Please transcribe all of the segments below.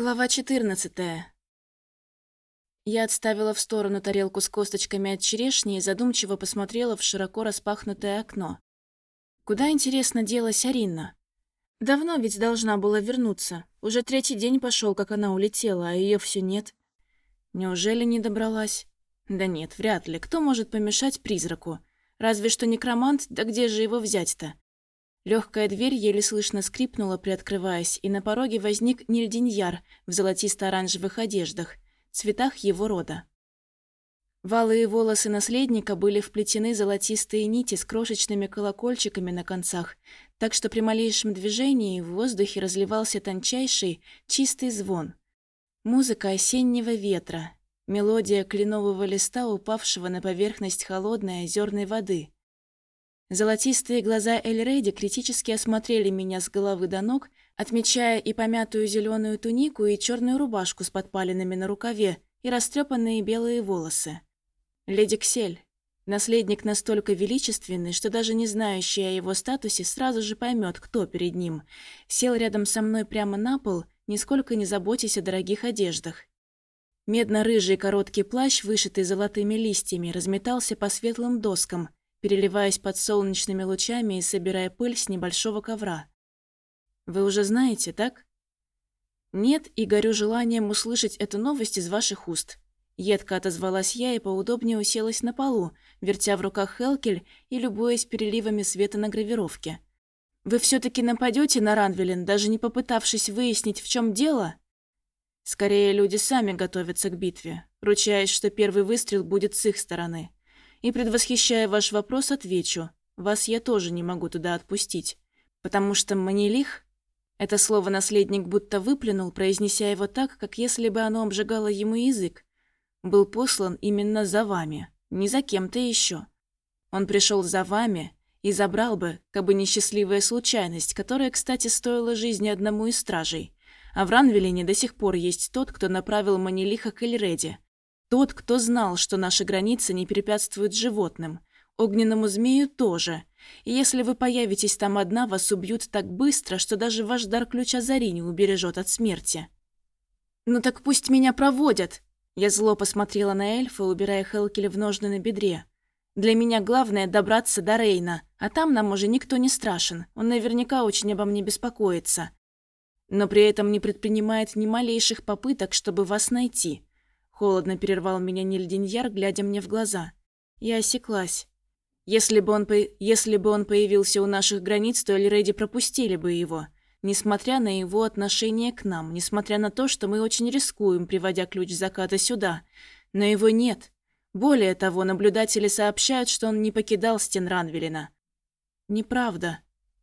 Глава 14. Я отставила в сторону тарелку с косточками от черешни и задумчиво посмотрела в широко распахнутое окно. Куда, интересно, делась Арина? Давно ведь должна была вернуться. Уже третий день пошел, как она улетела, а ее все нет. Неужели не добралась? Да нет, вряд ли. Кто может помешать призраку? Разве что некромант, да где же его взять-то? Легкая дверь еле слышно скрипнула, приоткрываясь, и на пороге возник Нильдиньяр в золотисто-оранжевых одеждах, цветах его рода. Валые волосы наследника были вплетены золотистые нити с крошечными колокольчиками на концах, так что при малейшем движении в воздухе разливался тончайший, чистый звон. Музыка осеннего ветра, мелодия кленового листа, упавшего на поверхность холодной озерной воды – Золотистые глаза Эльреди критически осмотрели меня с головы до ног, отмечая и помятую зеленую тунику, и черную рубашку с подпалинами на рукаве, и растрепанные белые волосы. Леди Ксель. Наследник настолько величественный, что даже не знающий о его статусе сразу же поймет, кто перед ним. Сел рядом со мной прямо на пол, нисколько не заботясь о дорогих одеждах. Медно-рыжий короткий плащ, вышитый золотыми листьями, разметался по светлым доскам, переливаясь под солнечными лучами и собирая пыль с небольшого ковра. «Вы уже знаете, так?» «Нет, и горю желанием услышать эту новость из ваших уст». Едко отозвалась я и поудобнее уселась на полу, вертя в руках Хелкель и любуясь переливами света на гравировке. «Вы все таки нападете на Ранвелин, даже не попытавшись выяснить, в чем дело?» «Скорее, люди сами готовятся к битве, ручаясь, что первый выстрел будет с их стороны. И, предвосхищая ваш вопрос, отвечу. Вас я тоже не могу туда отпустить. Потому что Манилих... Это слово наследник будто выплюнул, произнеся его так, как если бы оно обжигало ему язык. Был послан именно за вами, не за кем-то еще. Он пришел за вами и забрал бы, как бы несчастливая случайность, которая, кстати, стоила жизни одному из стражей. А в Ранвелине до сих пор есть тот, кто направил Манилиха к Эльреде. Тот, кто знал, что наши границы не препятствуют животным. Огненному змею тоже. И если вы появитесь там одна, вас убьют так быстро, что даже ваш дар ключа Зари не убережет от смерти. «Ну так пусть меня проводят!» Я зло посмотрела на эльфа, убирая Хелкеля в ножны на бедре. «Для меня главное добраться до Рейна, а там нам уже никто не страшен. Он наверняка очень обо мне беспокоится. Но при этом не предпринимает ни малейших попыток, чтобы вас найти. Холодно перервал меня Нильдиньяр, глядя мне в глаза. Я осеклась. Если бы он, по... Если бы он появился у наших границ, то Эльреди пропустили бы его. Несмотря на его отношение к нам, несмотря на то, что мы очень рискуем, приводя ключ заката сюда. Но его нет. Более того, наблюдатели сообщают, что он не покидал стен Ранвелина. Неправда.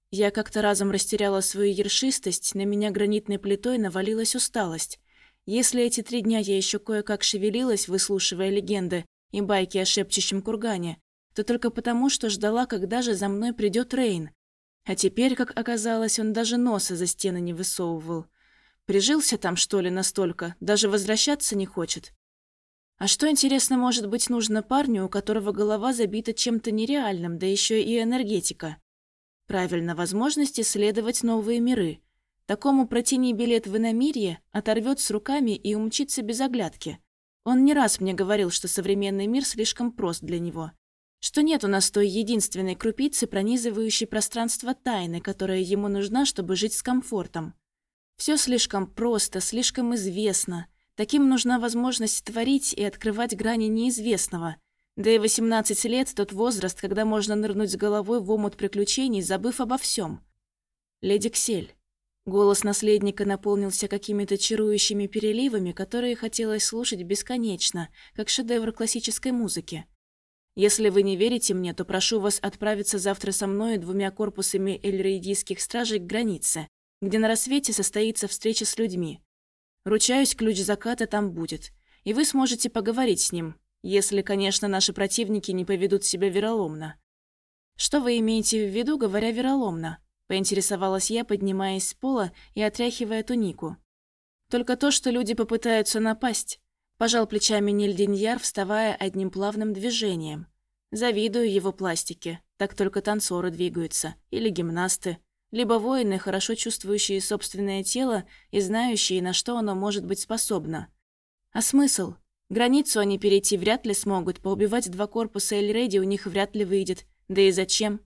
Я как-то разом растеряла свою ершистость, на меня гранитной плитой навалилась усталость. Если эти три дня я еще кое-как шевелилась, выслушивая легенды и байки о шепчущем кургане, то только потому, что ждала, когда же за мной придет Рейн. А теперь, как оказалось, он даже носа за стены не высовывал. Прижился там, что ли, настолько, даже возвращаться не хочет. А что, интересно, может быть нужно парню, у которого голова забита чем-то нереальным, да еще и энергетика? Правильно, возможность исследовать новые миры – Такому протяни билет в иномирье, оторвет с руками и умчится без оглядки. Он не раз мне говорил, что современный мир слишком прост для него. Что нет у нас той единственной крупицы, пронизывающей пространство тайны, которая ему нужна, чтобы жить с комфортом. Все слишком просто, слишком известно. Таким нужна возможность творить и открывать грани неизвестного. Да и 18 лет – тот возраст, когда можно нырнуть с головой в омут приключений, забыв обо всем. Леди Ксель. Голос наследника наполнился какими-то чарующими переливами, которые хотелось слушать бесконечно, как шедевр классической музыки. Если вы не верите мне, то прошу вас отправиться завтра со мной двумя корпусами эльрейдийских стражей к границе, где на рассвете состоится встреча с людьми. Ручаюсь, ключ заката там будет, и вы сможете поговорить с ним, если, конечно, наши противники не поведут себя вероломно. Что вы имеете в виду, говоря вероломно? Поинтересовалась я, поднимаясь с пола и отряхивая тунику. Только то, что люди попытаются напасть. Пожал плечами Нильдиньяр, вставая одним плавным движением. Завидую его пластике. Так только танцоры двигаются. Или гимнасты. либо воины, хорошо чувствующие собственное тело и знающие, на что оно может быть способно. А смысл? Границу они перейти вряд ли смогут, поубивать два корпуса Эльреди у них вряд ли выйдет. Да и зачем?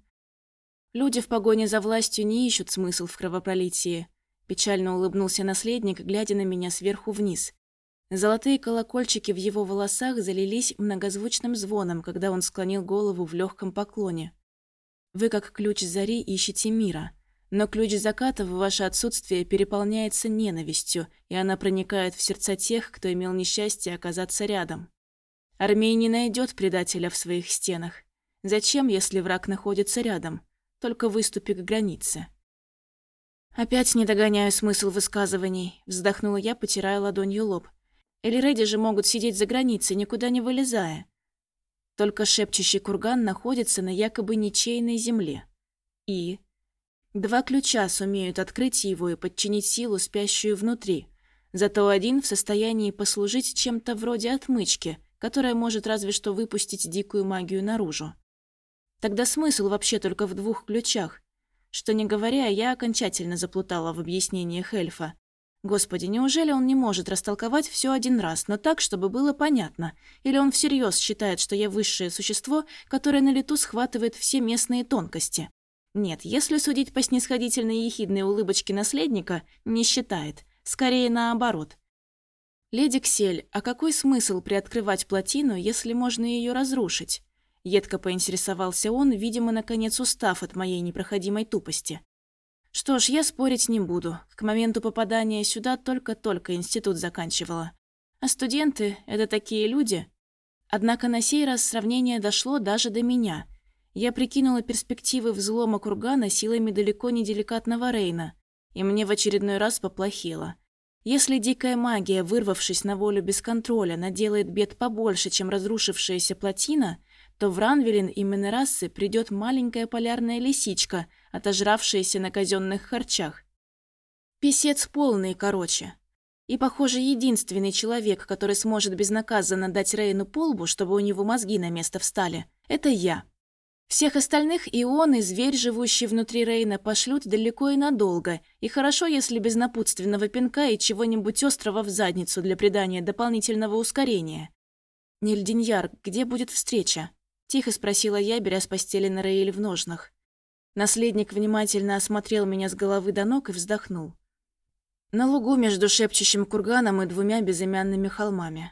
Люди в погоне за властью не ищут смысл в кровопролитии. Печально улыбнулся наследник, глядя на меня сверху вниз. Золотые колокольчики в его волосах залились многозвучным звоном, когда он склонил голову в легком поклоне. «Вы, как ключ зари, ищете мира. Но ключ заката в ваше отсутствие переполняется ненавистью, и она проникает в сердца тех, кто имел несчастье оказаться рядом. Армия не найдет предателя в своих стенах. Зачем, если враг находится рядом? Только выступи к границе». «Опять не догоняю смысл высказываний», — вздохнула я, потирая ладонью лоб. Эльреди же могут сидеть за границей, никуда не вылезая. Только шепчущий курган находится на якобы ничейной земле. И... Два ключа сумеют открыть его и подчинить силу, спящую внутри. Зато один в состоянии послужить чем-то вроде отмычки, которая может разве что выпустить дикую магию наружу. Тогда смысл вообще только в двух ключах. Что не говоря, я окончательно заплутала в объяснениях эльфа. Господи, неужели он не может растолковать все один раз, но так, чтобы было понятно? Или он всерьез считает, что я высшее существо, которое на лету схватывает все местные тонкости? Нет, если судить по снисходительной ехидной улыбочке наследника, не считает. Скорее наоборот. «Леди Ксель, а какой смысл приоткрывать плотину, если можно ее разрушить?» Едко поинтересовался он, видимо, наконец устав от моей непроходимой тупости. Что ж, я спорить не буду. К моменту попадания сюда только-только институт заканчивала. А студенты — это такие люди. Однако на сей раз сравнение дошло даже до меня. Я прикинула перспективы взлома кургана силами далеко не деликатного Рейна, и мне в очередной раз поплохело. Если дикая магия, вырвавшись на волю без контроля, наделает бед побольше, чем разрушившаяся плотина — то в Ранвелин именно расы придет маленькая полярная лисичка, отожравшаяся на казенных харчах. Песец полный, короче. И, похоже, единственный человек, который сможет безнаказанно дать Рейну полбу, чтобы у него мозги на место встали, это я. Всех остальных и он, и зверь, живущий внутри Рейна, пошлют далеко и надолго, и хорошо, если без напутственного пинка и чего-нибудь острого в задницу для придания дополнительного ускорения. Нильдиньяр, где будет встреча? Тихо спросила я, беря с постели на Раэль в ножнах. Наследник внимательно осмотрел меня с головы до ног и вздохнул. На лугу между шепчущим курганом и двумя безымянными холмами.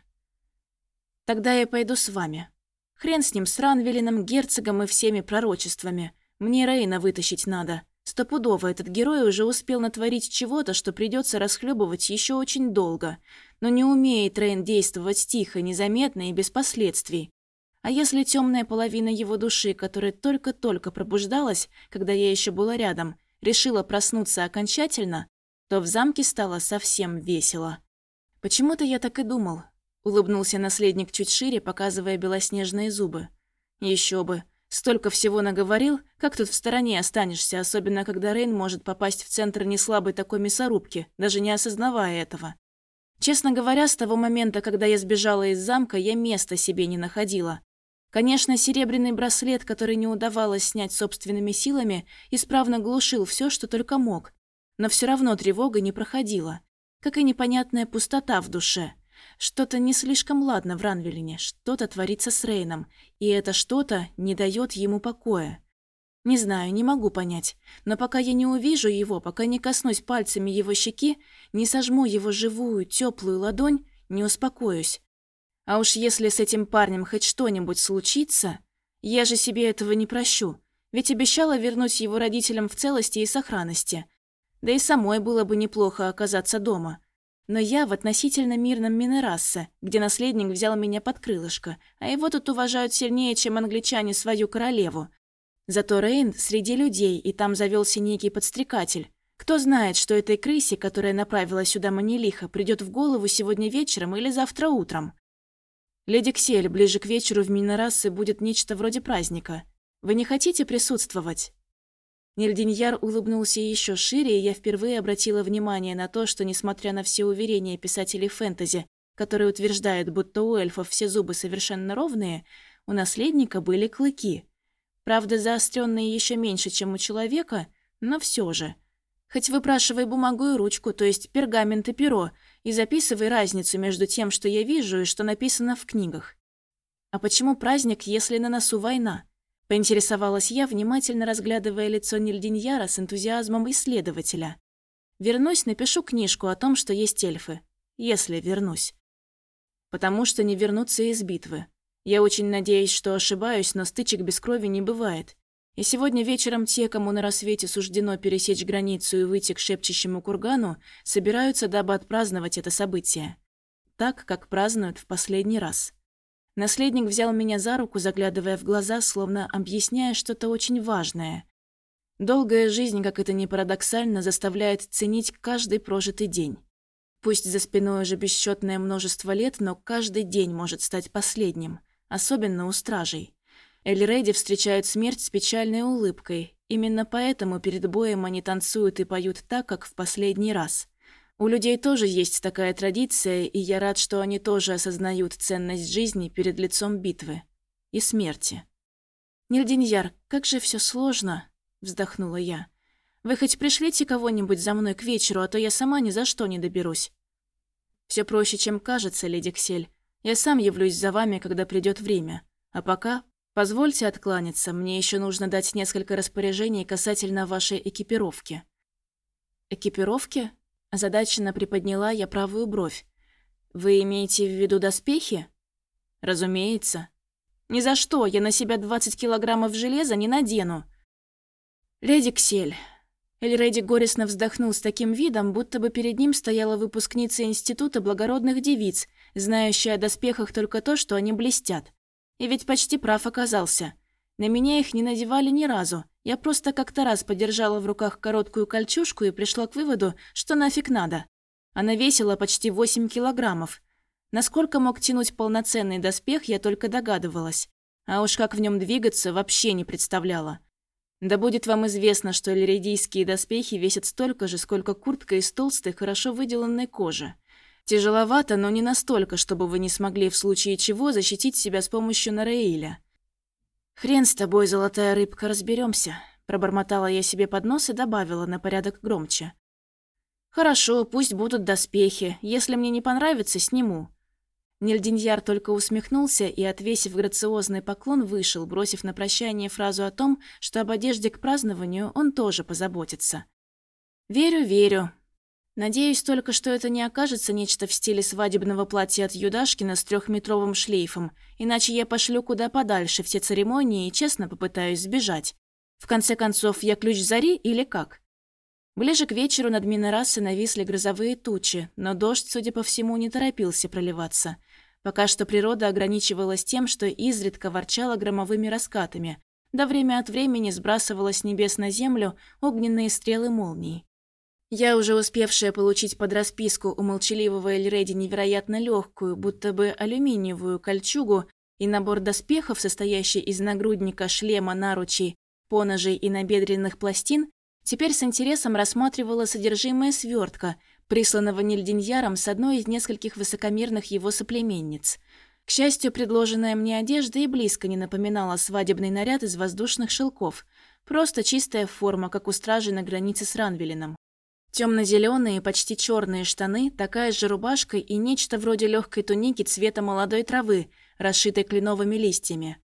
Тогда я пойду с вами. Хрен с ним, с Ранвелином, герцогом и всеми пророчествами. Мне Рейна вытащить надо. Стопудово этот герой уже успел натворить чего-то, что придется расхлебывать еще очень долго. Но не умеет Рейн действовать тихо, незаметно и без последствий. А если темная половина его души, которая только-только пробуждалась, когда я еще была рядом, решила проснуться окончательно, то в замке стало совсем весело. Почему-то я так и думал. Улыбнулся наследник чуть шире, показывая белоснежные зубы. Еще бы. Столько всего наговорил, как тут в стороне останешься, особенно когда Рейн может попасть в центр неслабой такой мясорубки, даже не осознавая этого. Честно говоря, с того момента, когда я сбежала из замка, я места себе не находила. Конечно, серебряный браслет, который не удавалось снять собственными силами, исправно глушил все, что только мог. Но все равно тревога не проходила. Как и непонятная пустота в душе. Что-то не слишком ладно в Ранвелине, что-то творится с Рейном, и это что-то не дает ему покоя. Не знаю, не могу понять, но пока я не увижу его, пока не коснусь пальцами его щеки, не сожму его живую, теплую ладонь, не успокоюсь. А уж если с этим парнем хоть что-нибудь случится, я же себе этого не прощу, ведь обещала вернуть его родителям в целости и сохранности. Да и самой было бы неплохо оказаться дома. Но я в относительно мирном Минерассе, где наследник взял меня под крылышко, а его тут уважают сильнее, чем англичане свою королеву. Зато Рейн среди людей, и там завелся некий подстрекатель. Кто знает, что этой крысе, которая направила сюда Манилиха, придет в голову сегодня вечером или завтра утром. «Леди Ксель, ближе к вечеру в Минорассе будет нечто вроде праздника. Вы не хотите присутствовать?» Нильдиньяр улыбнулся еще шире, и я впервые обратила внимание на то, что, несмотря на все уверения писателей фэнтези, которые утверждают, будто у эльфов все зубы совершенно ровные, у наследника были клыки. Правда, заостренные еще меньше, чем у человека, Но все же. Хоть выпрашивай бумагу и ручку, то есть пергамент и перо, и записывай разницу между тем, что я вижу и что написано в книгах. А почему праздник, если на носу война? Поинтересовалась я, внимательно разглядывая лицо Нильдиньяра с энтузиазмом исследователя. Вернусь, напишу книжку о том, что есть эльфы. Если вернусь. Потому что не вернуться из битвы. Я очень надеюсь, что ошибаюсь, но стычек без крови не бывает. И сегодня вечером те, кому на рассвете суждено пересечь границу и выйти к шепчущему кургану, собираются, дабы отпраздновать это событие. Так, как празднуют в последний раз. Наследник взял меня за руку, заглядывая в глаза, словно объясняя что-то очень важное. Долгая жизнь, как это ни парадоксально, заставляет ценить каждый прожитый день. Пусть за спиной уже бесчетное множество лет, но каждый день может стать последним, особенно у стражей. Эльреди встречают смерть с печальной улыбкой. Именно поэтому перед боем они танцуют и поют так, как в последний раз. У людей тоже есть такая традиция, и я рад, что они тоже осознают ценность жизни перед лицом битвы. И смерти. «Нильдиньяр, как же все сложно!» – вздохнула я. «Вы хоть пришлите кого-нибудь за мной к вечеру, а то я сама ни за что не доберусь». Все проще, чем кажется, леди Ксель. Я сам явлюсь за вами, когда придет время. А пока Позвольте откланяться, мне еще нужно дать несколько распоряжений касательно вашей экипировки». «Экипировки?» Озадаченно приподняла я правую бровь. «Вы имеете в виду доспехи?» «Разумеется». «Ни за что, я на себя 20 килограммов железа не надену». «Леди Ксель». Эльреди горестно вздохнул с таким видом, будто бы перед ним стояла выпускница Института благородных девиц, знающая о доспехах только то, что они блестят. И ведь почти прав оказался. На меня их не надевали ни разу. Я просто как-то раз подержала в руках короткую кольчужку и пришла к выводу, что нафиг надо. Она весила почти 8 килограммов. Насколько мог тянуть полноценный доспех, я только догадывалась. А уж как в нем двигаться, вообще не представляла. Да будет вам известно, что лиридийские доспехи весят столько же, сколько куртка из толстой, хорошо выделанной кожи. Тяжеловато, но не настолько, чтобы вы не смогли в случае чего защитить себя с помощью Нараиля. «Хрен с тобой, золотая рыбка, разберемся, пробормотала я себе под нос и добавила на порядок громче. «Хорошо, пусть будут доспехи. Если мне не понравится, сниму». Нильдиньяр только усмехнулся и, отвесив грациозный поклон, вышел, бросив на прощание фразу о том, что об одежде к празднованию он тоже позаботится. «Верю, верю. Надеюсь только, что это не окажется нечто в стиле свадебного платья от Юдашкина с трехметровым шлейфом, иначе я пошлю куда подальше все церемонии и честно попытаюсь сбежать. В конце концов, я ключ зари или как? Ближе к вечеру над Минорасой нависли грозовые тучи, но дождь, судя по всему, не торопился проливаться. Пока что природа ограничивалась тем, что изредка ворчала громовыми раскатами, да время от времени сбрасывала с небес на землю огненные стрелы молний. Я, уже успевшая получить под расписку у молчаливого Эльреди невероятно легкую, будто бы алюминиевую кольчугу и набор доспехов, состоящий из нагрудника, шлема, наручей, поножей и набедренных пластин, теперь с интересом рассматривала содержимое свертка, присланного Нильдиньяром с одной из нескольких высокомерных его соплеменниц. К счастью, предложенная мне одежда и близко не напоминала свадебный наряд из воздушных шелков, просто чистая форма, как у стражи на границе с Ранвелином. Темно-зеленые, почти черные штаны, такая же рубашка и нечто вроде легкой туники цвета молодой травы, расшитой кленовыми листьями.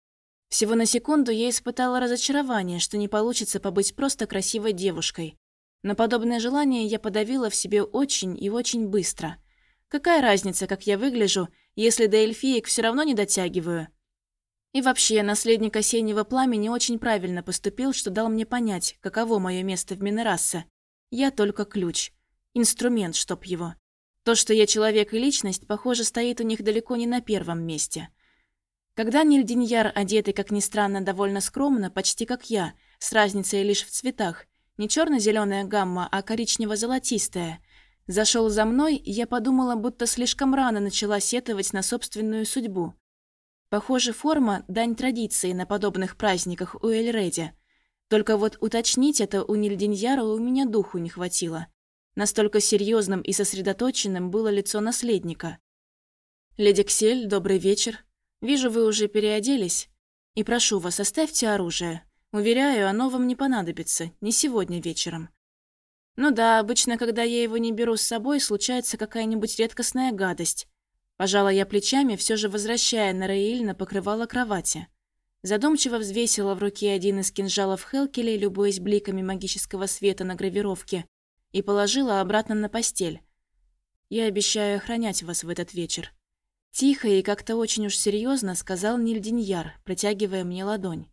Всего на секунду я испытала разочарование, что не получится побыть просто красивой девушкой. Но подобное желание я подавила в себе очень и очень быстро. Какая разница, как я выгляжу, если до эльфиек все равно не дотягиваю? И вообще, наследник осеннего пламени очень правильно поступил, что дал мне понять, каково мое место в Минерассе. Я только ключ. Инструмент, чтоб его. То, что я человек и личность, похоже, стоит у них далеко не на первом месте. Когда Нильдиньяр, одетый, как ни странно, довольно скромно, почти как я, с разницей лишь в цветах, не черно зеленая гамма, а коричнево-золотистая, зашел за мной, я подумала, будто слишком рано начала сетовать на собственную судьбу. Похоже, форма – дань традиции на подобных праздниках у Эльреди – только вот уточнить это у Нильдиньяра у меня духу не хватило. Настолько серьезным и сосредоточенным было лицо наследника. «Леди Ксель, добрый вечер. Вижу, вы уже переоделись. И прошу вас, оставьте оружие. Уверяю, оно вам не понадобится, не сегодня вечером. Ну да, обычно, когда я его не беру с собой, случается какая-нибудь редкостная гадость. Пожала я плечами, все же возвращая на Раиль на покрывало кровати. Задумчиво взвесила в руке один из кинжалов Хелкелей, любуясь бликами магического света на гравировке, и положила обратно на постель. «Я обещаю охранять вас в этот вечер». Тихо и как-то очень уж серьезно сказал Нильдиньяр, протягивая мне ладонь.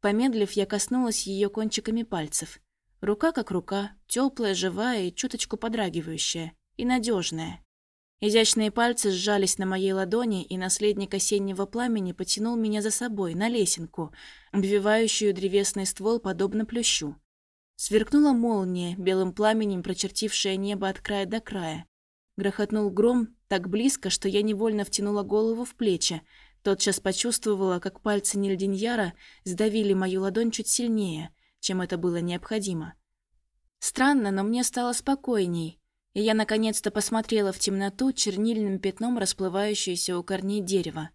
Помедлив, я коснулась ее кончиками пальцев. Рука как рука, теплая, живая и чуточку подрагивающая, и надежная. Изящные пальцы сжались на моей ладони, и наследник осеннего пламени потянул меня за собой, на лесенку, обвивающую древесный ствол, подобно плющу. Сверкнула молния, белым пламенем прочертившая небо от края до края. Грохотнул гром так близко, что я невольно втянула голову в плечи, тотчас почувствовала, как пальцы Нильдиньяра сдавили мою ладонь чуть сильнее, чем это было необходимо. Странно, но мне стало спокойней, и я наконец-то посмотрела в темноту чернильным пятном, расплывающуюся у корней дерева.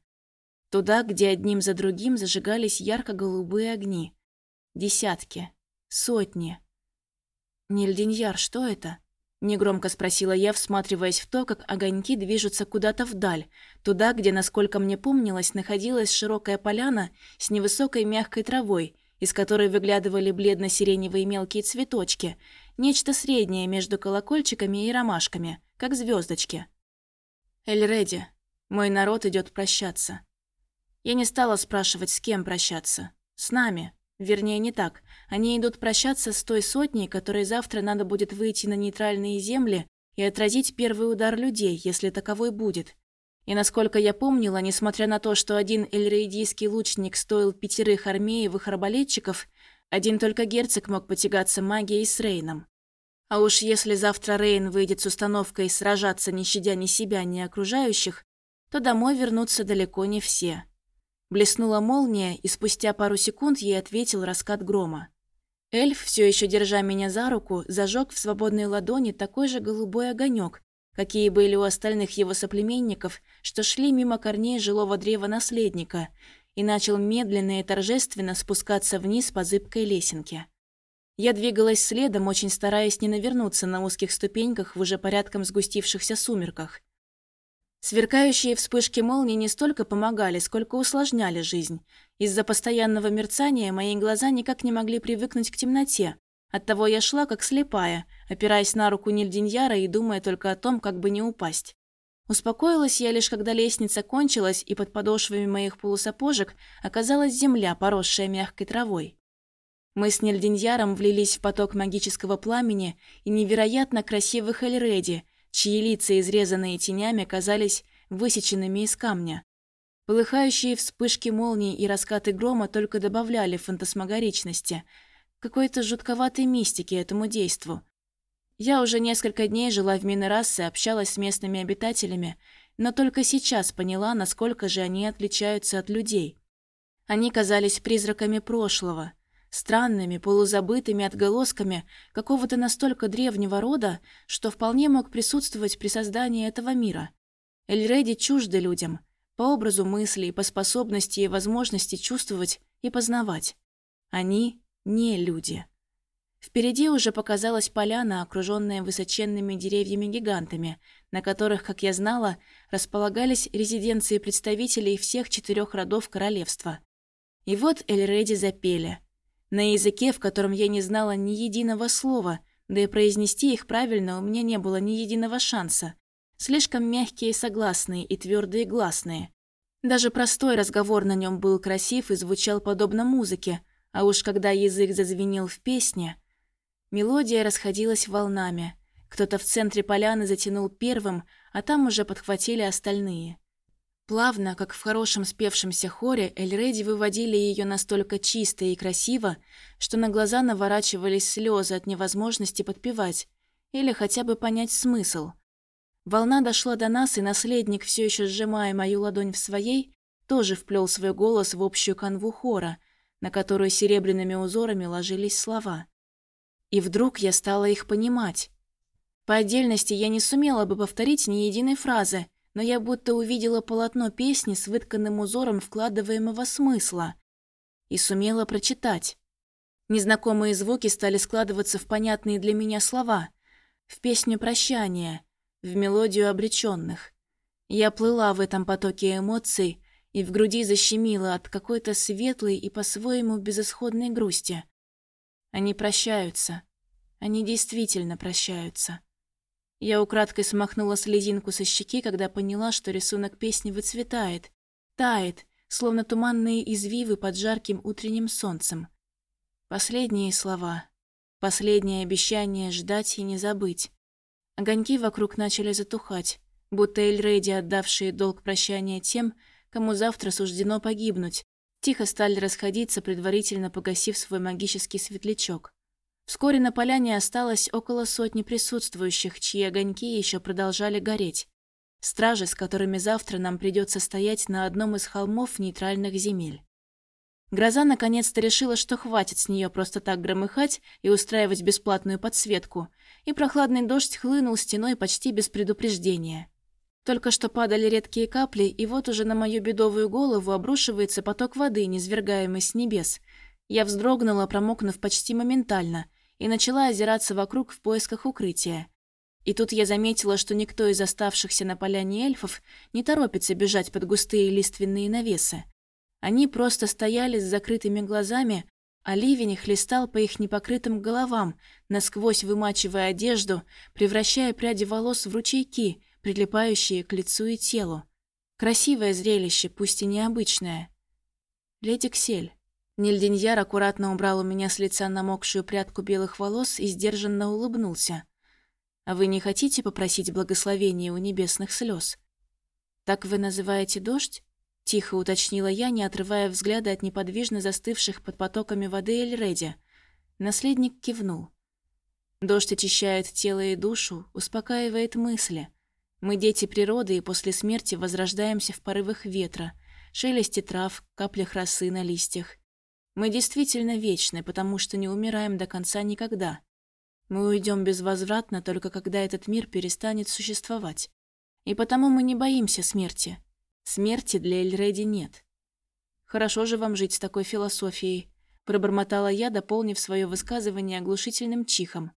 Туда, где одним за другим зажигались ярко-голубые огни. Десятки. Сотни. «Нильдиньяр, что это?» Негромко спросила я, всматриваясь в то, как огоньки движутся куда-то вдаль, туда, где, насколько мне помнилось, находилась широкая поляна с невысокой мягкой травой, из которой выглядывали бледно-сиреневые мелкие цветочки, нечто среднее между колокольчиками и ромашками, как звездочки. Эльреди, мой народ идет прощаться. Я не стала спрашивать, с кем прощаться. С нами. Вернее, не так. Они идут прощаться с той сотней, которой завтра надо будет выйти на нейтральные земли и отразить первый удар людей, если таковой будет. И насколько я помнила, несмотря на то, что один эльрейдийский лучник стоил пятерых армеевых арбалетчиков, один только герцог мог потягаться магией с Рейном. А уж если завтра Рейн выйдет с установкой сражаться, не щадя ни себя, ни окружающих, то домой вернутся далеко не все. Блеснула молния, и спустя пару секунд ей ответил раскат грома. Эльф, все еще держа меня за руку, зажег в свободной ладони такой же голубой огонек, какие были у остальных его соплеменников, что шли мимо корней жилого древа наследника, и начал медленно и торжественно спускаться вниз по зыбкой лесенке. Я двигалась следом, очень стараясь не навернуться на узких ступеньках в уже порядком сгустившихся сумерках – Сверкающие вспышки молний не столько помогали, сколько усложняли жизнь. Из-за постоянного мерцания мои глаза никак не могли привыкнуть к темноте. Оттого я шла как слепая, опираясь на руку Нильдиньяра и думая только о том, как бы не упасть. Успокоилась я лишь, когда лестница кончилась, и под подошвами моих полусапожек оказалась земля, поросшая мягкой травой. Мы с Нильдиньяром влились в поток магического пламени и невероятно красивых Эльреди, чьи лица, изрезанные тенями, казались высеченными из камня. Полыхающие вспышки молний и раскаты грома только добавляли фантасмагоричности, какой-то жутковатой мистики этому действу. Я уже несколько дней жила в Минерассе, общалась с местными обитателями, но только сейчас поняла, насколько же они отличаются от людей. Они казались призраками прошлого – странными, полузабытыми отголосками какого-то настолько древнего рода, что вполне мог присутствовать при создании этого мира. Эльреди чужды людям, по образу мыслей, по способности и возможности чувствовать и познавать. Они не люди. Впереди уже показалась поляна, окруженная высоченными деревьями-гигантами, на которых, как я знала, располагались резиденции представителей всех четырех родов королевства. И вот Эльреди запели – на языке, в котором я не знала ни единого слова, да и произнести их правильно у меня не было ни единого шанса. Слишком мягкие согласные и твердые гласные. Даже простой разговор на нем был красив и звучал подобно музыке, а уж когда язык зазвенел в песне... Мелодия расходилась волнами. Кто-то в центре поляны затянул первым, а там уже подхватили остальные. Плавно, как в хорошем спевшемся хоре, Эльреди выводили ее настолько чисто и красиво, что на глаза наворачивались слезы от невозможности подпевать или хотя бы понять смысл. Волна дошла до нас, и наследник, все еще сжимая мою ладонь в своей, тоже вплел свой голос в общую канву хора, на которую серебряными узорами ложились слова. И вдруг я стала их понимать. По отдельности я не сумела бы повторить ни единой фразы, но я будто увидела полотно песни с вытканным узором вкладываемого смысла и сумела прочитать. Незнакомые звуки стали складываться в понятные для меня слова, в песню прощания, в мелодию обреченных. Я плыла в этом потоке эмоций, и в груди защемило от какой-то светлой и по-своему безысходной грусти. Они прощаются. Они действительно прощаются. Я украдкой смахнула слезинку со щеки, когда поняла, что рисунок песни выцветает, тает, словно туманные извивы под жарким утренним солнцем. Последние слова. Последнее обещание ждать и не забыть. Огоньки вокруг начали затухать, будто Эльрейди, отдавшие долг прощания тем, кому завтра суждено погибнуть, тихо стали расходиться, предварительно погасив свой магический светлячок. Вскоре на поляне осталось около сотни присутствующих, чьи огоньки еще продолжали гореть. Стражи, с которыми завтра нам придется стоять на одном из холмов нейтральных земель. Гроза наконец-то решила, что хватит с нее просто так громыхать и устраивать бесплатную подсветку, и прохладный дождь хлынул стеной почти без предупреждения. Только что падали редкие капли, и вот уже на мою бедовую голову обрушивается поток воды, низвергаемый с небес. Я вздрогнула, промокнув почти моментально, и начала озираться вокруг в поисках укрытия. И тут я заметила, что никто из оставшихся на поляне эльфов не торопится бежать под густые лиственные навесы. Они просто стояли с закрытыми глазами, а ливень хлестал по их непокрытым головам, насквозь вымачивая одежду, превращая пряди волос в ручейки, прилипающие к лицу и телу. Красивое зрелище, пусть и необычное. Леди Ксель. Нильдиньяр аккуратно убрал у меня с лица намокшую прядку белых волос и сдержанно улыбнулся. «А вы не хотите попросить благословения у небесных слез? «Так вы называете дождь?» — тихо уточнила я, не отрывая взгляда от неподвижно застывших под потоками воды Эльреди. Наследник кивнул. Дождь очищает тело и душу, успокаивает мысли. Мы дети природы и после смерти возрождаемся в порывах ветра, шелесте трав, каплях росы на листьях. Мы действительно вечны, потому что не умираем до конца никогда. Мы уйдем безвозвратно только когда этот мир перестанет существовать. И потому мы не боимся смерти. Смерти для Эльреди нет. Хорошо же вам жить с такой философией, пробормотала я, дополнив свое высказывание оглушительным чихом.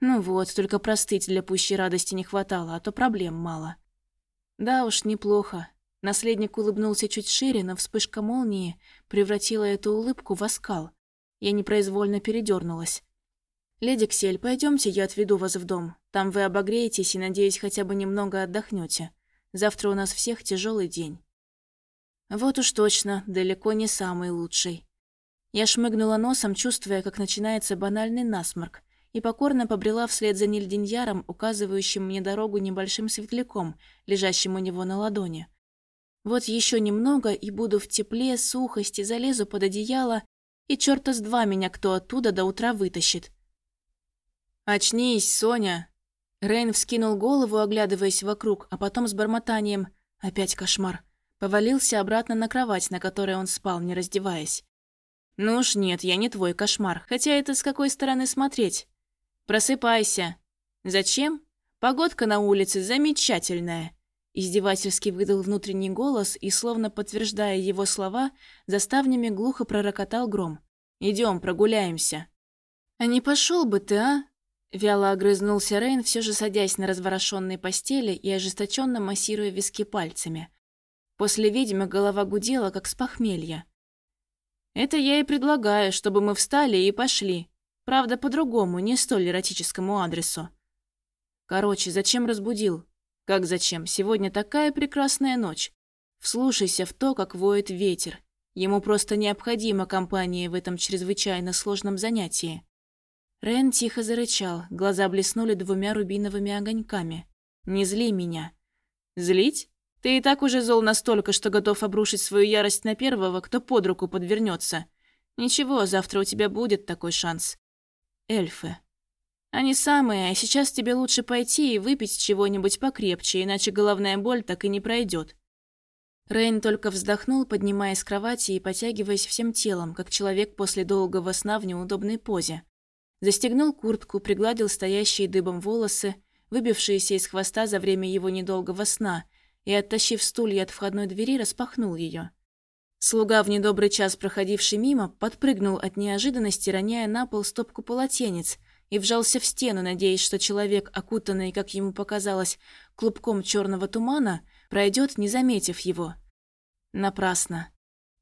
Ну вот, только простыть для пущей радости не хватало, а то проблем мало. Да уж, неплохо. Наследник улыбнулся чуть шире, но вспышка молнии превратила эту улыбку в оскал. Я непроизвольно передернулась. «Леди Ксель, пойдемте, я отведу вас в дом. Там вы обогреетесь и, надеюсь, хотя бы немного отдохнете. Завтра у нас всех тяжелый день. Вот уж точно, далеко не самый лучший. Я шмыгнула носом, чувствуя, как начинается банальный насморк, и покорно побрела вслед за Нильдиньяром, указывающим мне дорогу небольшим светляком, лежащим у него на ладони. Вот еще немного, и буду в тепле, сухости, залезу под одеяло, и черта с два меня кто оттуда до утра вытащит. «Очнись, Соня!» Рейн вскинул голову, оглядываясь вокруг, а потом с бормотанием «Опять кошмар!» повалился обратно на кровать, на которой он спал, не раздеваясь. «Ну уж нет, я не твой кошмар, хотя это с какой стороны смотреть. Просыпайся!» «Зачем? Погодка на улице замечательная!» Издевательски выдал внутренний голос и, словно подтверждая его слова, за ставнями глухо пророкотал гром. «Идем, прогуляемся». «А не пошел бы ты, а?» Вяло огрызнулся Рейн, все же садясь на разворошенной постели и ожесточенно массируя виски пальцами. После ведьмы голова гудела, как с похмелья. «Это я и предлагаю, чтобы мы встали и пошли. Правда, по-другому, не столь эротическому адресу. Короче, зачем разбудил? Как зачем? Сегодня такая прекрасная ночь. Вслушайся в то, как воет ветер. Ему просто необходима компания в этом чрезвычайно сложном занятии. Рен тихо зарычал, глаза блеснули двумя рубиновыми огоньками. «Не зли меня». «Злить? Ты и так уже зол настолько, что готов обрушить свою ярость на первого, кто под руку подвернется. Ничего, завтра у тебя будет такой шанс. Эльфы. Они самые, а сейчас тебе лучше пойти и выпить чего-нибудь покрепче, иначе головная боль так и не пройдет. Рейн только вздохнул, поднимаясь с кровати и потягиваясь всем телом, как человек после долгого сна в неудобной позе. Застегнул куртку, пригладил стоящие дыбом волосы, выбившиеся из хвоста за время его недолгого сна, и, оттащив стулья от входной двери, распахнул ее. Слуга, в недобрый час проходивший мимо, подпрыгнул от неожиданности, роняя на пол стопку полотенец, и вжался в стену, надеясь, что человек, окутанный, как ему показалось, клубком черного тумана, пройдет, не заметив его. Напрасно.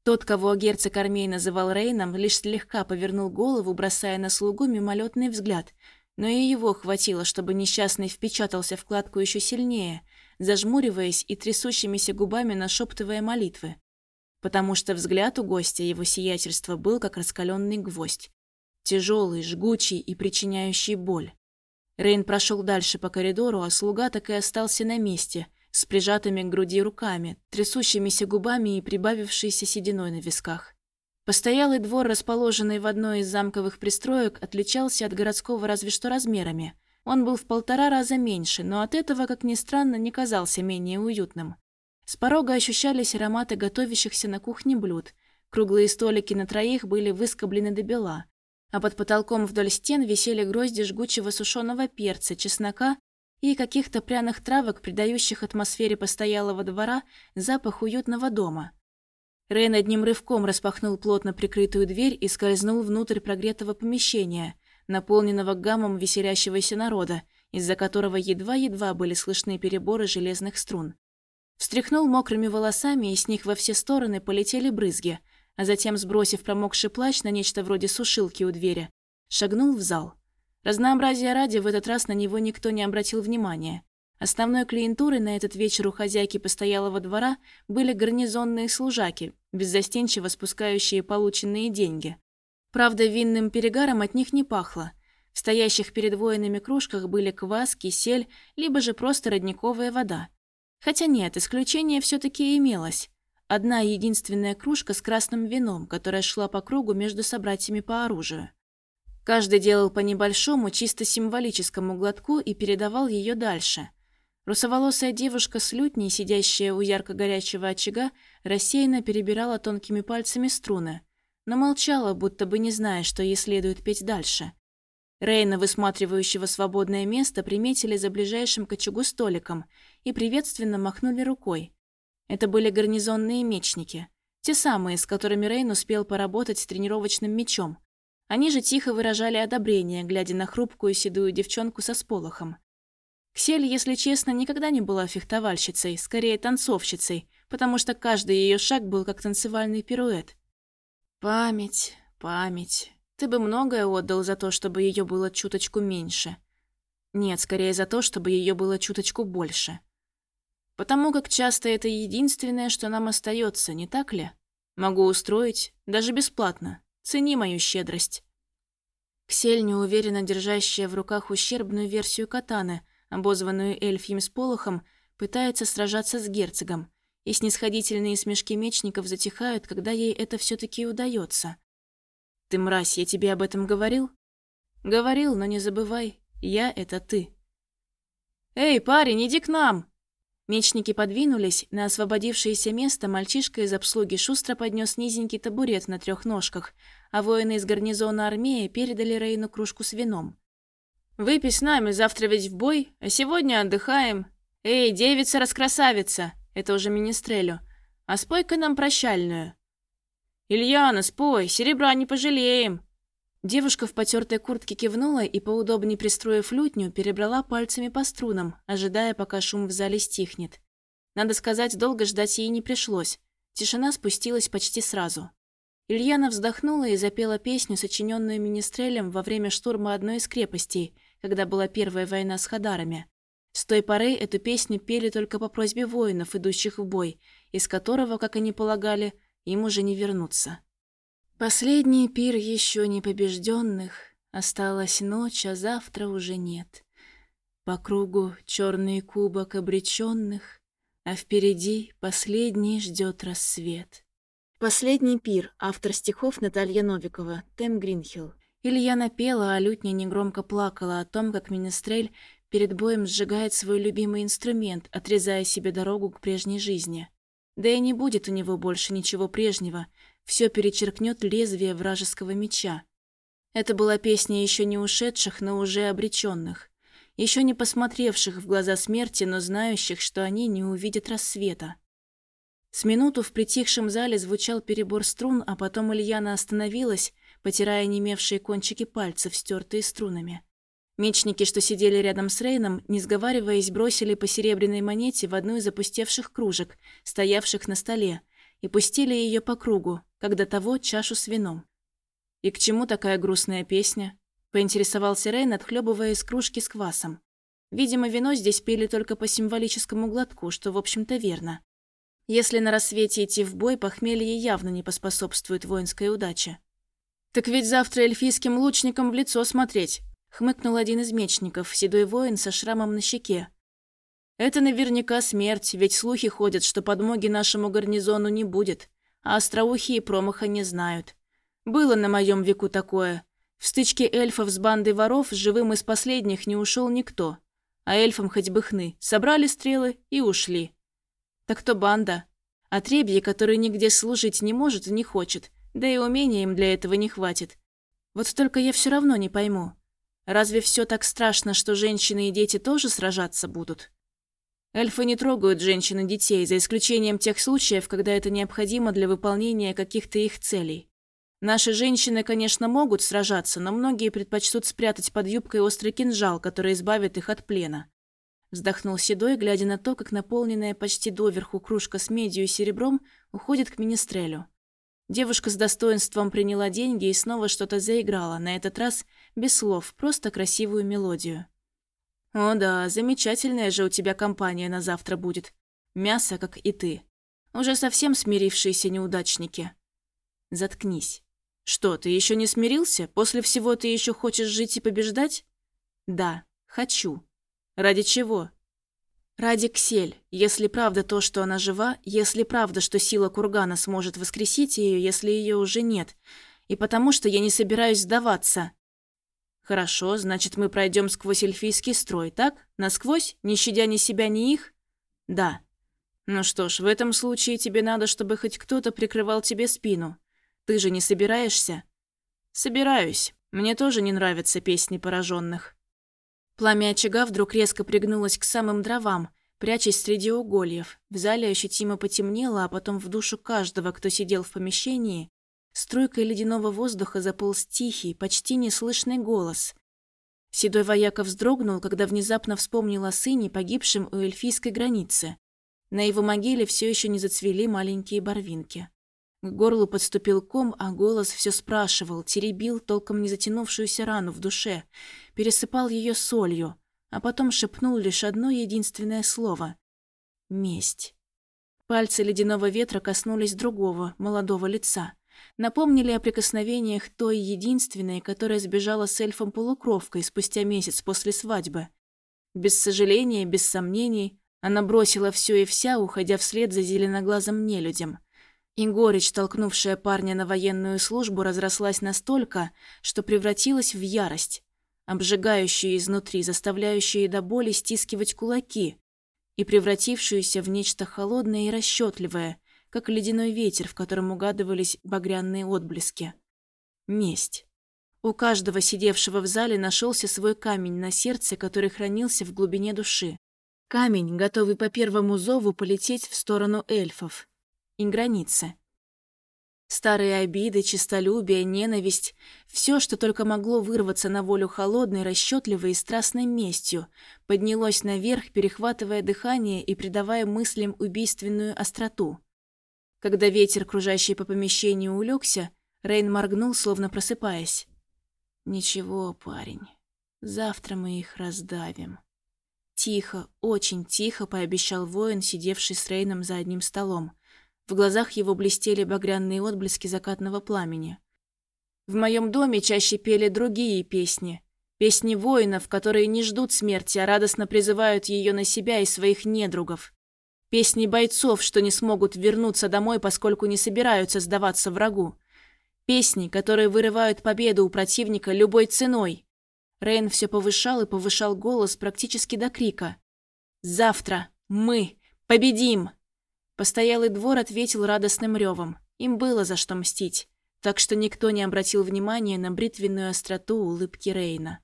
Тот, кого герцог Армей называл Рейном, лишь слегка повернул голову, бросая на слугу мимолетный взгляд, но и его хватило, чтобы несчастный впечатался в кладку еще сильнее, зажмуриваясь и трясущимися губами нашептывая молитвы. Потому что взгляд у гостя его сиятельства был как раскаленный гвоздь. Тяжелый, жгучий и причиняющий боль. Рейн прошел дальше по коридору, а слуга так и остался на месте, с прижатыми к груди руками, трясущимися губами и прибавившейся сединой на висках. Постоялый двор, расположенный в одной из замковых пристроек, отличался от городского разве что размерами. Он был в полтора раза меньше, но от этого, как ни странно, не казался менее уютным. С порога ощущались ароматы готовящихся на кухне блюд. Круглые столики на троих были выскоблены до бела. А под потолком вдоль стен висели грозди жгучего сушеного перца, чеснока и каких-то пряных травок, придающих атмосфере постоялого двора запах уютного дома. Рейн одним рывком распахнул плотно прикрытую дверь и скользнул внутрь прогретого помещения, наполненного гаммом веселящегося народа, из-за которого едва-едва были слышны переборы железных струн. Встряхнул мокрыми волосами, и с них во все стороны полетели брызги, а затем, сбросив промокший плащ на нечто вроде сушилки у двери, шагнул в зал. Разнообразия ради в этот раз на него никто не обратил внимания. Основной клиентурой на этот вечер у хозяйки постоялого двора были гарнизонные служаки, беззастенчиво спускающие полученные деньги. Правда, винным перегаром от них не пахло. В стоящих перед воинами кружках были квас, кисель, либо же просто родниковая вода. Хотя нет, исключение все таки имелось. Одна единственная кружка с красным вином, которая шла по кругу между собратьями по оружию. Каждый делал по небольшому, чисто символическому глотку и передавал ее дальше. Русоволосая девушка с лютней, сидящая у ярко горячего очага, рассеянно перебирала тонкими пальцами струны, но молчала, будто бы не зная, что ей следует петь дальше. Рейна, высматривающего свободное место, приметили за ближайшим к очагу столиком и приветственно махнули рукой. Это были гарнизонные мечники, те самые, с которыми Рейн успел поработать с тренировочным мечом, они же тихо выражали одобрение, глядя на хрупкую седую девчонку со сполохом. Ксель, если честно, никогда не была фехтовальщицей, скорее танцовщицей, потому что каждый ее шаг был как танцевальный пируэт. Память, память. Ты бы многое отдал за то, чтобы ее было чуточку меньше. Нет, скорее за то, чтобы ее было чуточку больше. Потому как часто это единственное, что нам остается, не так ли? Могу устроить, даже бесплатно. Цени мою щедрость». Ксель, неуверенно держащая в руках ущербную версию катаны, обозванную эльфьим сполохом, пытается сражаться с герцогом, и снисходительные смешки мечников затихают, когда ей это все таки удается. «Ты мразь, я тебе об этом говорил?» «Говорил, но не забывай, я — это ты». «Эй, парень, иди к нам!» Мечники подвинулись, на освободившееся место мальчишка из обслуги шустро поднес низенький табурет на трех ножках, а воины из гарнизона армии передали Рейну кружку с вином. «Выпей с нами, завтра ведь в бой, а сегодня отдыхаем. Эй, девица-раскрасавица!» Это уже министрелю. «А спой-ка нам прощальную». «Ильяна, спой, серебра не пожалеем!» Девушка в потертой куртке кивнула и, поудобнее пристроив лютню, перебрала пальцами по струнам, ожидая, пока шум в зале стихнет. Надо сказать, долго ждать ей не пришлось. Тишина спустилась почти сразу. Ильяна вздохнула и запела песню, сочиненную министрелем во время штурма одной из крепостей, когда была первая война с хадарами. С той поры эту песню пели только по просьбе воинов, идущих в бой, из которого, как они полагали, им уже не вернуться. Последний пир еще не побежденных, осталась ночь, а завтра уже нет. По кругу черный кубок обреченных, а впереди последний ждет рассвет. Последний пир, автор стихов Наталья Новикова, Тем Гринхилл. Илья напела, а лютня негромко плакала о том, как Министрель перед боем сжигает свой любимый инструмент, отрезая себе дорогу к прежней жизни. Да и не будет у него больше ничего прежнего, все перечеркнет лезвие вражеского меча. Это была песня еще не ушедших, но уже обреченных, еще не посмотревших в глаза смерти, но знающих, что они не увидят рассвета. С минуту в притихшем зале звучал перебор струн, а потом Ильяна остановилась, потирая немевшие кончики пальцев, стертые струнами. Мечники, что сидели рядом с Рейном, не сговариваясь, бросили по серебряной монете в одну из опустевших кружек, стоявших на столе, и пустили ее по кругу, как до того чашу с вином. «И к чему такая грустная песня?» – поинтересовался Рейн, отхлебывая из кружки с квасом. Видимо, вино здесь пили только по символическому глотку, что, в общем-то, верно. Если на рассвете идти в бой, похмелье явно не поспособствует воинской удаче. «Так ведь завтра эльфийским лучникам в лицо смотреть», — хмыкнул один из мечников, седой воин со шрамом на щеке. «Это наверняка смерть, ведь слухи ходят, что подмоги нашему гарнизону не будет, а остроухие промаха не знают. Было на моем веку такое. В стычке эльфов с бандой воров живым из последних не ушел никто, а эльфам хоть бы хны, собрали стрелы и ушли. Так то банда. Отребье, который нигде служить не может и не хочет, да и умения им для этого не хватит. Вот только я все равно не пойму. Разве все так страшно, что женщины и дети тоже сражаться будут? Эльфы не трогают женщин и детей, за исключением тех случаев, когда это необходимо для выполнения каких-то их целей. Наши женщины, конечно, могут сражаться, но многие предпочтут спрятать под юбкой острый кинжал, который избавит их от плена. Вздохнул Седой, глядя на то, как наполненная почти доверху кружка с медью и серебром уходит к министрелю. Девушка с достоинством приняла деньги и снова что-то заиграла, на этот раз без слов, просто красивую мелодию. «О да, замечательная же у тебя компания на завтра будет. Мясо, как и ты. Уже совсем смирившиеся неудачники. Заткнись. Что, ты еще не смирился? После всего ты еще хочешь жить и побеждать? Да, хочу. Ради чего? Ради Ксель, если правда то, что она жива, если правда, что сила Кургана сможет воскресить ее, если ее уже нет, и потому что я не собираюсь сдаваться. Хорошо, значит, мы пройдем сквозь эльфийский строй, так? Насквозь, не щадя ни себя, ни их? Да. Ну что ж, в этом случае тебе надо, чтобы хоть кто-то прикрывал тебе спину. Ты же не собираешься? Собираюсь. Мне тоже не нравятся песни пораженных. Пламя очага вдруг резко пригнулось к самым дровам, прячась среди угольев. В зале ощутимо потемнело, а потом в душу каждого, кто сидел в помещении, струйкой ледяного воздуха заполз тихий, почти неслышный голос. Седой вояка вздрогнул, когда внезапно вспомнил о сыне, погибшем у эльфийской границы. На его могиле все еще не зацвели маленькие барвинки. К горлу подступил ком, а голос все спрашивал, теребил толком не затянувшуюся рану в душе, пересыпал ее солью, а потом шепнул лишь одно единственное слово — «Месть». Пальцы ледяного ветра коснулись другого, молодого лица. Напомнили о прикосновениях той единственной, которая сбежала с эльфом-полукровкой спустя месяц после свадьбы. Без сожаления, без сомнений, она бросила все и вся, уходя вслед за зеленоглазым нелюдем. И горечь, толкнувшая парня на военную службу, разрослась настолько, что превратилась в ярость, обжигающую изнутри, заставляющую до боли стискивать кулаки, и превратившуюся в нечто холодное и расчетливое, как ледяной ветер, в котором угадывались багряные отблески. Месть. У каждого сидевшего в зале нашелся свой камень на сердце, который хранился в глубине души. Камень, готовый по первому зову полететь в сторону эльфов и границы. Старые обиды, честолюбие, ненависть – все, что только могло вырваться на волю холодной, расчетливой и страстной местью, поднялось наверх, перехватывая дыхание и придавая мыслям убийственную остроту. Когда ветер, кружащий по помещению, улегся, Рейн моргнул, словно просыпаясь. «Ничего, парень, завтра мы их раздавим». Тихо, очень тихо пообещал воин, сидевший с Рейном за одним столом – в глазах его блестели багряные отблески закатного пламени. В моем доме чаще пели другие песни. Песни воинов, которые не ждут смерти, а радостно призывают ее на себя и своих недругов. Песни бойцов, что не смогут вернуться домой, поскольку не собираются сдаваться врагу. Песни, которые вырывают победу у противника любой ценой. Рейн все повышал и повышал голос практически до крика. «Завтра мы победим!» Постоялый двор ответил радостным ревом. Им было за что мстить, так что никто не обратил внимания на бритвенную остроту улыбки Рейна.